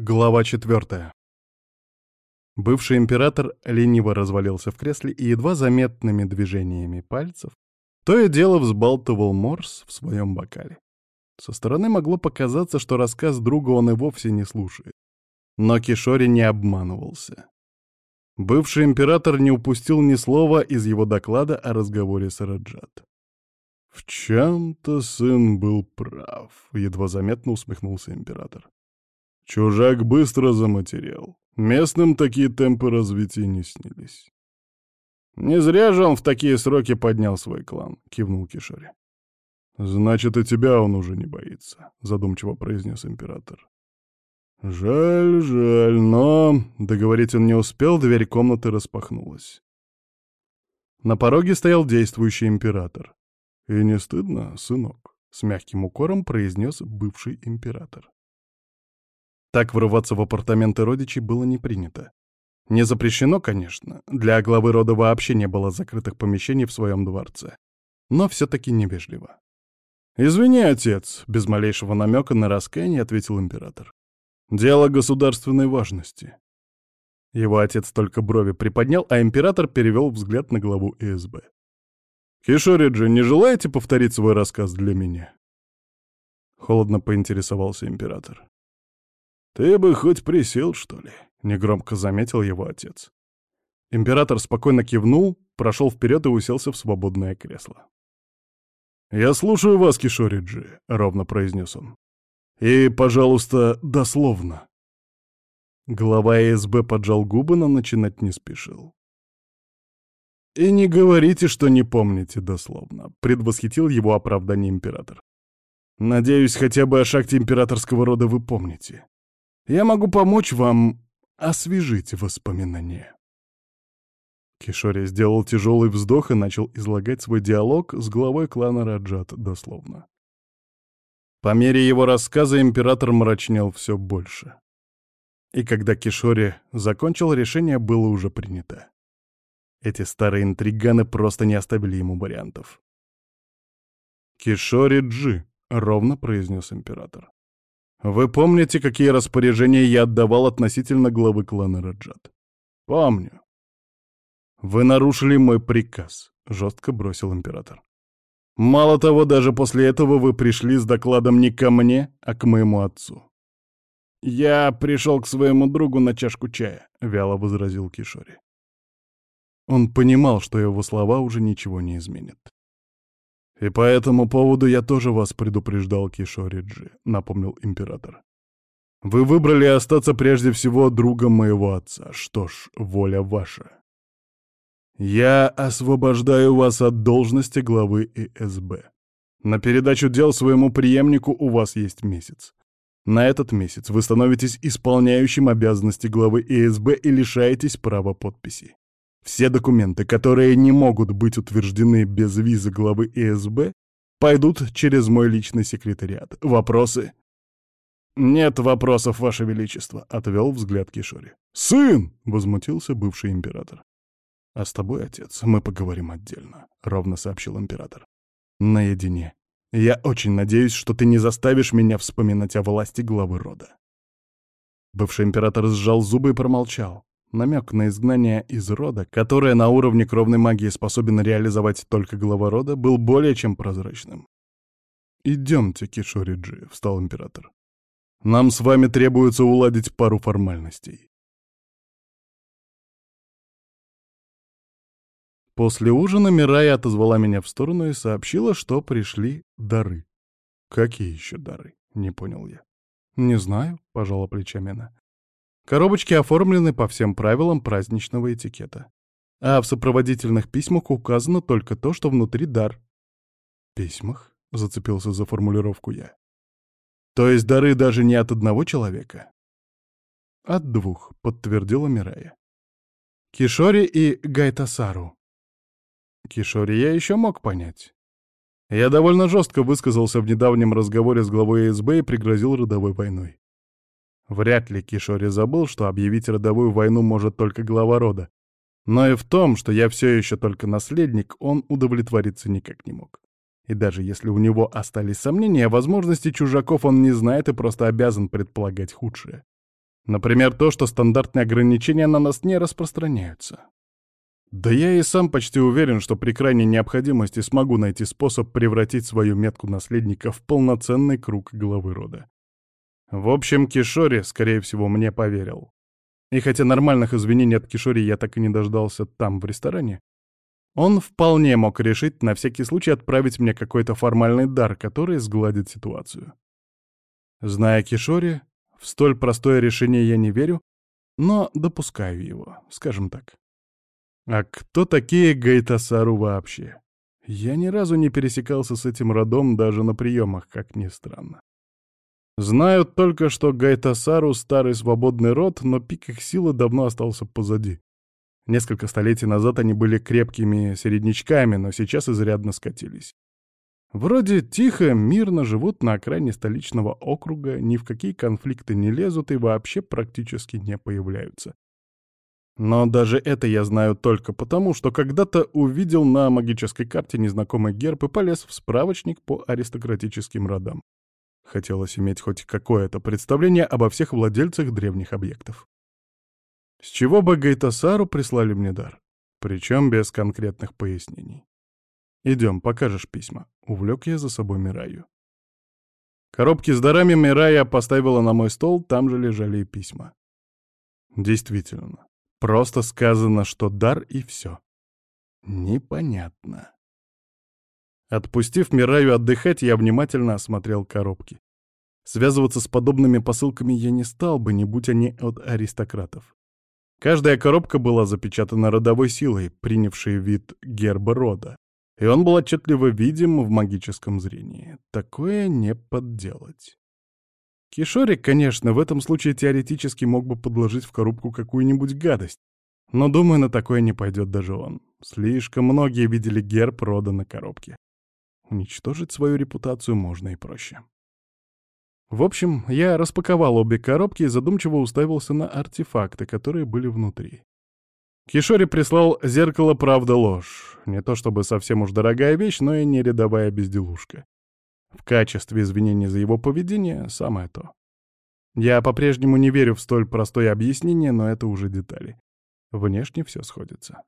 Глава четвертая. Бывший император лениво развалился в кресле и едва заметными движениями пальцев то и дело взбалтывал морс в своем бокале. Со стороны могло показаться, что рассказ друга он и вовсе не слушает. Но Кишори не обманывался. Бывший император не упустил ни слова из его доклада о разговоре с Раджат. «В чем-то сын был прав», — едва заметно усмехнулся император. Чужак быстро заматерел. Местным такие темпы развития не снились. «Не зря же он в такие сроки поднял свой клан», — кивнул Кишори. «Значит, и тебя он уже не боится», — задумчиво произнес император. «Жаль, жаль, но...» — договорить он не успел, дверь комнаты распахнулась. На пороге стоял действующий император. «И не стыдно, сынок?» — с мягким укором произнес бывший император. Так врываться в апартаменты родичей было не принято. Не запрещено, конечно, для главы рода вообще не было закрытых помещений в своем дворце. Но все-таки невежливо. «Извини, отец», — без малейшего намека на раскаяние ответил император. «Дело государственной важности». Его отец только брови приподнял, а император перевел взгляд на главу ИСБ. «Кишориджи, не желаете повторить свой рассказ для меня?» Холодно поинтересовался император. «Ты бы хоть присел, что ли?» — негромко заметил его отец. Император спокойно кивнул, прошел вперед и уселся в свободное кресло. «Я слушаю вас, Кишориджи», — ровно произнес он. «И, пожалуйста, дословно». Глава СБ поджал губы, но начинать не спешил. «И не говорите, что не помните дословно», — предвосхитил его оправдание император. «Надеюсь, хотя бы о шахте императорского рода вы помните. Я могу помочь вам освежить воспоминания. Кишори сделал тяжелый вздох и начал излагать свой диалог с главой клана Раджат дословно. По мере его рассказа император мрачнел все больше. И когда Кишори закончил, решение было уже принято. Эти старые интриганы просто не оставили ему вариантов. «Кишори Джи», — ровно произнес император. Вы помните, какие распоряжения я отдавал относительно главы клана Раджат? Помню. Вы нарушили мой приказ, жестко бросил император. Мало того, даже после этого вы пришли с докладом не ко мне, а к моему отцу. «Я пришел к своему другу на чашку чая», — вяло возразил Кишори. Он понимал, что его слова уже ничего не изменят. «И по этому поводу я тоже вас предупреждал, Кишориджи», — напомнил император. «Вы выбрали остаться прежде всего другом моего отца. Что ж, воля ваша. Я освобождаю вас от должности главы ИСБ. На передачу дел своему преемнику у вас есть месяц. На этот месяц вы становитесь исполняющим обязанности главы ИСБ и лишаетесь права подписи. Все документы, которые не могут быть утверждены без визы главы ИСБ, пойдут через мой личный секретариат. Вопросы? «Нет вопросов, Ваше Величество», — отвел взгляд Кишори. «Сын!» — возмутился бывший император. «А с тобой, отец, мы поговорим отдельно», — ровно сообщил император. «Наедине. Я очень надеюсь, что ты не заставишь меня вспоминать о власти главы рода». Бывший император сжал зубы и промолчал. Намек на изгнание из рода, которое на уровне кровной магии способен реализовать только глава рода, был более чем прозрачным. «Идемте, Кишориджи», — встал император. «Нам с вами требуется уладить пару формальностей». После ужина Мирая отозвала меня в сторону и сообщила, что пришли дары. «Какие еще дары?» — не понял я. «Не знаю», — пожала плечами она. Коробочки оформлены по всем правилам праздничного этикета. А в сопроводительных письмах указано только то, что внутри дар. «Письмах?» — зацепился за формулировку я. «То есть дары даже не от одного человека?» «От двух», — подтвердила Мирая. «Кишори и Гайтасару». Кишори я еще мог понять. Я довольно жестко высказался в недавнем разговоре с главой СБ и пригрозил родовой войной. Вряд ли Кишори забыл, что объявить родовую войну может только глава рода. Но и в том, что я все еще только наследник, он удовлетвориться никак не мог. И даже если у него остались сомнения, о возможности чужаков он не знает и просто обязан предполагать худшее. Например, то, что стандартные ограничения на нас не распространяются. Да я и сам почти уверен, что при крайней необходимости смогу найти способ превратить свою метку наследника в полноценный круг главы рода. В общем, Кишори, скорее всего, мне поверил. И хотя нормальных извинений от Кишори я так и не дождался там, в ресторане, он вполне мог решить на всякий случай отправить мне какой-то формальный дар, который сгладит ситуацию. Зная Кишори, в столь простое решение я не верю, но допускаю его, скажем так. А кто такие Гайтасару вообще? Я ни разу не пересекался с этим родом даже на приемах, как ни странно. Знаю только, что Гайтасару — старый свободный род, но пик их силы давно остался позади. Несколько столетий назад они были крепкими середнячками, но сейчас изрядно скатились. Вроде тихо, мирно живут на окраине столичного округа, ни в какие конфликты не лезут и вообще практически не появляются. Но даже это я знаю только потому, что когда-то увидел на магической карте незнакомый герб и полез в справочник по аристократическим родам. Хотелось иметь хоть какое-то представление обо всех владельцах древних объектов. С чего бы Гайтасару прислали мне дар? Причем без конкретных пояснений. «Идем, покажешь письма». Увлек я за собой Мираю. Коробки с дарами Мирая поставила на мой стол, там же лежали и письма. Действительно, просто сказано, что дар и все. Непонятно. Отпустив Мираю отдыхать, я внимательно осмотрел коробки. Связываться с подобными посылками я не стал бы, не будь они от аристократов. Каждая коробка была запечатана родовой силой, принявшей вид герба рода и он был отчетливо видим в магическом зрении. Такое не подделать. Кишорик, конечно, в этом случае теоретически мог бы подложить в коробку какую-нибудь гадость, но, думаю, на такое не пойдет даже он. Слишком многие видели герб рода на коробке. Уничтожить свою репутацию можно и проще. В общем, я распаковал обе коробки и задумчиво уставился на артефакты, которые были внутри. Кишори прислал зеркало «Правда-ложь». Не то чтобы совсем уж дорогая вещь, но и не рядовая безделушка. В качестве извинения за его поведение — самое то. Я по-прежнему не верю в столь простое объяснение, но это уже детали. Внешне все сходится.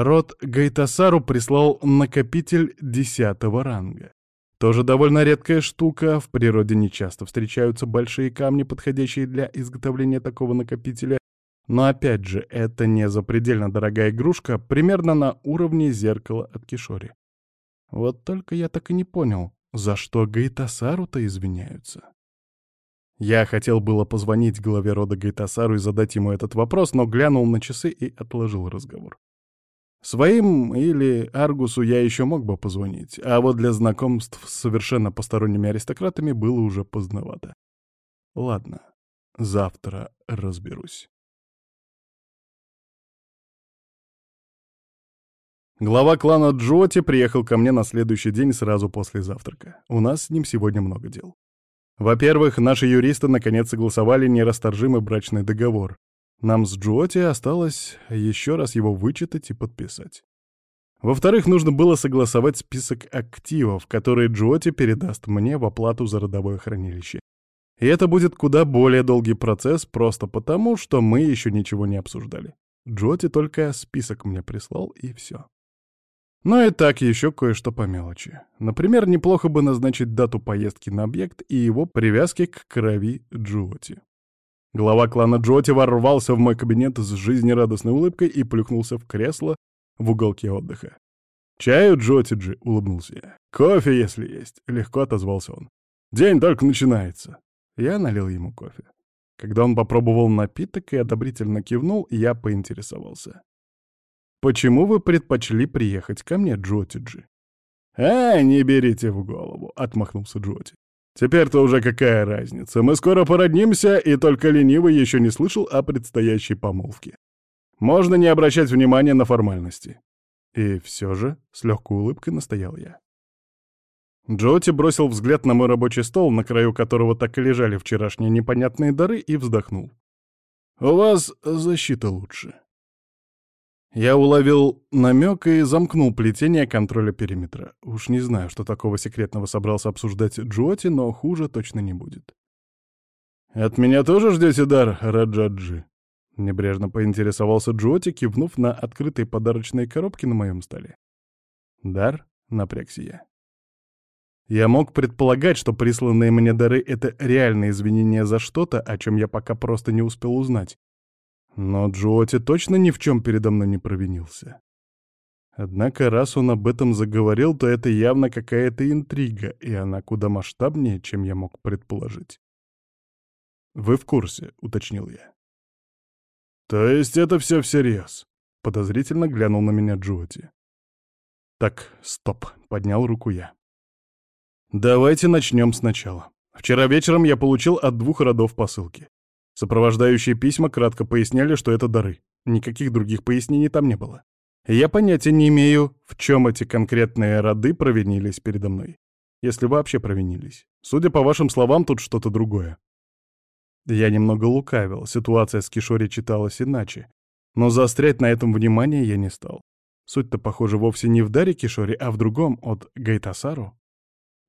Род Гайтасару прислал накопитель десятого ранга. Тоже довольно редкая штука, в природе нечасто встречаются большие камни, подходящие для изготовления такого накопителя, но опять же, это не запредельно дорогая игрушка, примерно на уровне зеркала от Кишори. Вот только я так и не понял, за что Гайтасару-то извиняются. Я хотел было позвонить главе рода Гайтасару и задать ему этот вопрос, но глянул на часы и отложил разговор. Своим или Аргусу я еще мог бы позвонить, а вот для знакомств с совершенно посторонними аристократами было уже поздновато. Ладно, завтра разберусь. Глава клана Джоти приехал ко мне на следующий день сразу после завтрака. У нас с ним сегодня много дел. Во-первых, наши юристы наконец согласовали нерасторжимый брачный договор. Нам с Джоти осталось еще раз его вычитать и подписать. Во-вторых, нужно было согласовать список активов, которые Джоти передаст мне в оплату за родовое хранилище. И это будет куда более долгий процесс, просто потому, что мы еще ничего не обсуждали. Джоти только список мне прислал, и все. Но и так еще кое-что по мелочи. Например, неплохо бы назначить дату поездки на объект и его привязки к крови Джоти. Глава клана Джоти ворвался в мой кабинет с жизнерадостной улыбкой и плюхнулся в кресло в уголке отдыха. «Чаю, Джотиджи?» — улыбнулся я. «Кофе, если есть», — легко отозвался он. «День только начинается». Я налил ему кофе. Когда он попробовал напиток и одобрительно кивнул, я поинтересовался. Почему вы предпочли приехать ко мне, Джотиджи? «А, не берите в голову», — отмахнулся Джоти. «Теперь-то уже какая разница? Мы скоро породнимся, и только ленивый еще не слышал о предстоящей помолвке. Можно не обращать внимания на формальности». И все же с легкой улыбкой настоял я. Джоти бросил взгляд на мой рабочий стол, на краю которого так и лежали вчерашние непонятные дары, и вздохнул. «У вас защита лучше. Я уловил намек и замкнул плетение контроля периметра. Уж не знаю, что такого секретного собрался обсуждать Джоти, но хуже точно не будет. «От меня тоже ждете дар, Раджаджи?» Небрежно поинтересовался Джоти, кивнув на открытые подарочные коробки на моем столе. «Дар?» — напрягся я. Я мог предполагать, что присланные мне дары — это реальные извинения за что-то, о чем я пока просто не успел узнать. Но Джоти точно ни в чем передо мной не провинился. Однако, раз он об этом заговорил, то это явно какая-то интрига, и она куда масштабнее, чем я мог предположить. «Вы в курсе», — уточнил я. «То есть это все всерьез?» — подозрительно глянул на меня Джоти. «Так, стоп», — поднял руку я. «Давайте начнем сначала. Вчера вечером я получил от двух родов посылки. Сопровождающие письма кратко поясняли, что это дары. Никаких других пояснений там не было. Я понятия не имею, в чем эти конкретные роды провинились передо мной. Если вообще провинились. Судя по вашим словам, тут что-то другое. Я немного лукавил, ситуация с Кишори читалась иначе. Но заострять на этом внимание я не стал. Суть-то, похоже, вовсе не в даре Кишори, а в другом, от Гайтасару.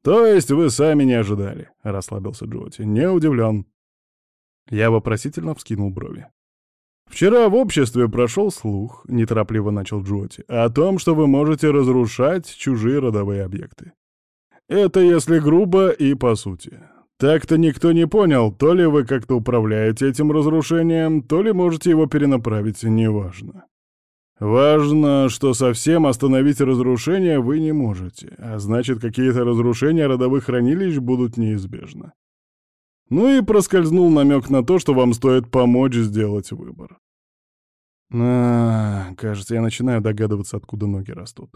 «То есть вы сами не ожидали?» — расслабился Джоти. «Не удивлен». Я вопросительно вскинул брови. «Вчера в обществе прошел слух», — неторопливо начал Джоти, «о том, что вы можете разрушать чужие родовые объекты. Это если грубо и по сути. Так-то никто не понял, то ли вы как-то управляете этим разрушением, то ли можете его перенаправить, неважно. Важно, что совсем остановить разрушение вы не можете, а значит, какие-то разрушения родовых хранилищ будут неизбежны. Ну и проскользнул намек на то, что вам стоит помочь сделать выбор. А, кажется, я начинаю догадываться, откуда ноги растут.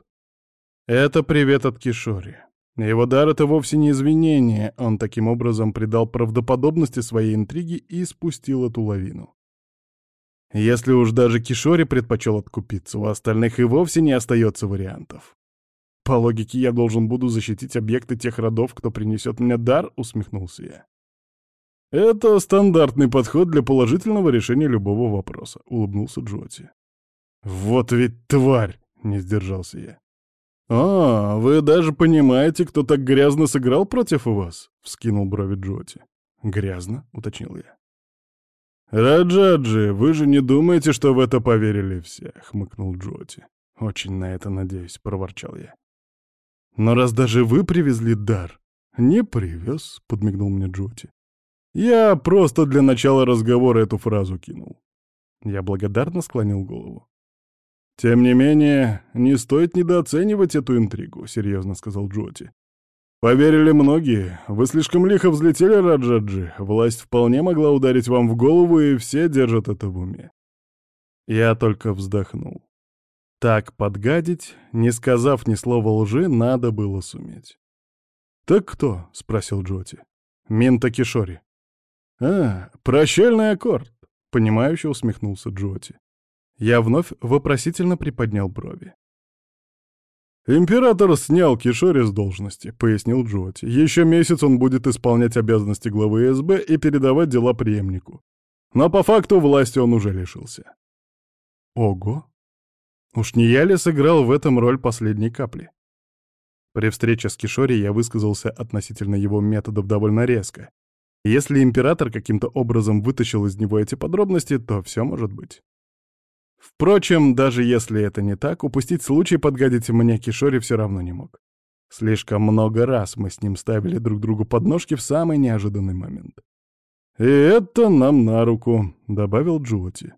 Это привет от Кишори. Его дар — это вовсе не извинение, он таким образом придал правдоподобности своей интриги и спустил эту лавину. Если уж даже Кишори предпочел откупиться, у остальных и вовсе не остается вариантов. По логике, я должен буду защитить объекты тех родов, кто принесет мне дар, усмехнулся я. «Это стандартный подход для положительного решения любого вопроса», — улыбнулся Джоти. «Вот ведь тварь!» — не сдержался я. «А, вы даже понимаете, кто так грязно сыграл против вас?» — вскинул брови Джоти. «Грязно?» — уточнил я. «Раджаджи, вы же не думаете, что в это поверили все?» — хмыкнул Джоти. «Очень на это надеюсь», — проворчал я. «Но раз даже вы привезли дар...» «Не привез», — подмигнул мне Джоти. Я просто для начала разговора эту фразу кинул. Я благодарно склонил голову. «Тем не менее, не стоит недооценивать эту интригу», — серьезно сказал Джоти. «Поверили многие. Вы слишком лихо взлетели, Раджаджи. Власть вполне могла ударить вам в голову, и все держат это в уме». Я только вздохнул. Так подгадить, не сказав ни слова лжи, надо было суметь. «Так кто?» — спросил Джоти. «Минта Кишори». «А, прощальный аккорд», — понимающе усмехнулся Джоти. Я вновь вопросительно приподнял брови. «Император снял Кишори с должности», — пояснил Джоти. «Еще месяц он будет исполнять обязанности главы СБ и передавать дела преемнику. Но по факту власти он уже лишился». «Ого! Уж не я ли сыграл в этом роль последней капли?» При встрече с Кишори я высказался относительно его методов довольно резко, если император каким-то образом вытащил из него эти подробности, то все может быть. Впрочем, даже если это не так, упустить случай подгадить мне Кишори все равно не мог. Слишком много раз мы с ним ставили друг другу подножки в самый неожиданный момент. «И это нам на руку», — добавил Джоти.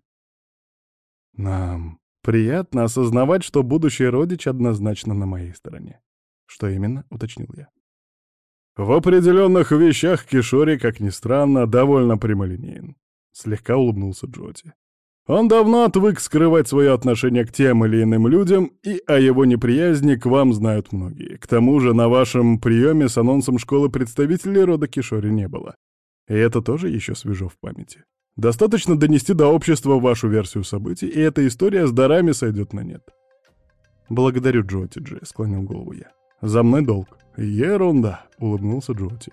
«Нам приятно осознавать, что будущий родич однозначно на моей стороне». «Что именно?» — уточнил я. В определенных вещах Кишори, как ни странно, довольно прямолинеен. Слегка улыбнулся Джоти. Он давно отвык скрывать свое отношение к тем или иным людям, и о его неприязни к вам знают многие. К тому же на вашем приеме с анонсом школы представителей рода Кишори не было. И это тоже еще свежо в памяти. Достаточно донести до общества вашу версию событий, и эта история с дарами сойдет на нет. «Благодарю, Джоти Джи», — склонил голову я. «За мной долг». «Ерунда», — улыбнулся Джоти.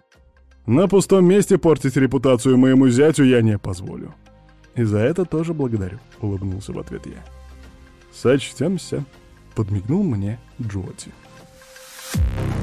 «На пустом месте портить репутацию моему зятю я не позволю». «И за это тоже благодарю», — улыбнулся в ответ я. «Сочтемся», — подмигнул мне Джоти. Thank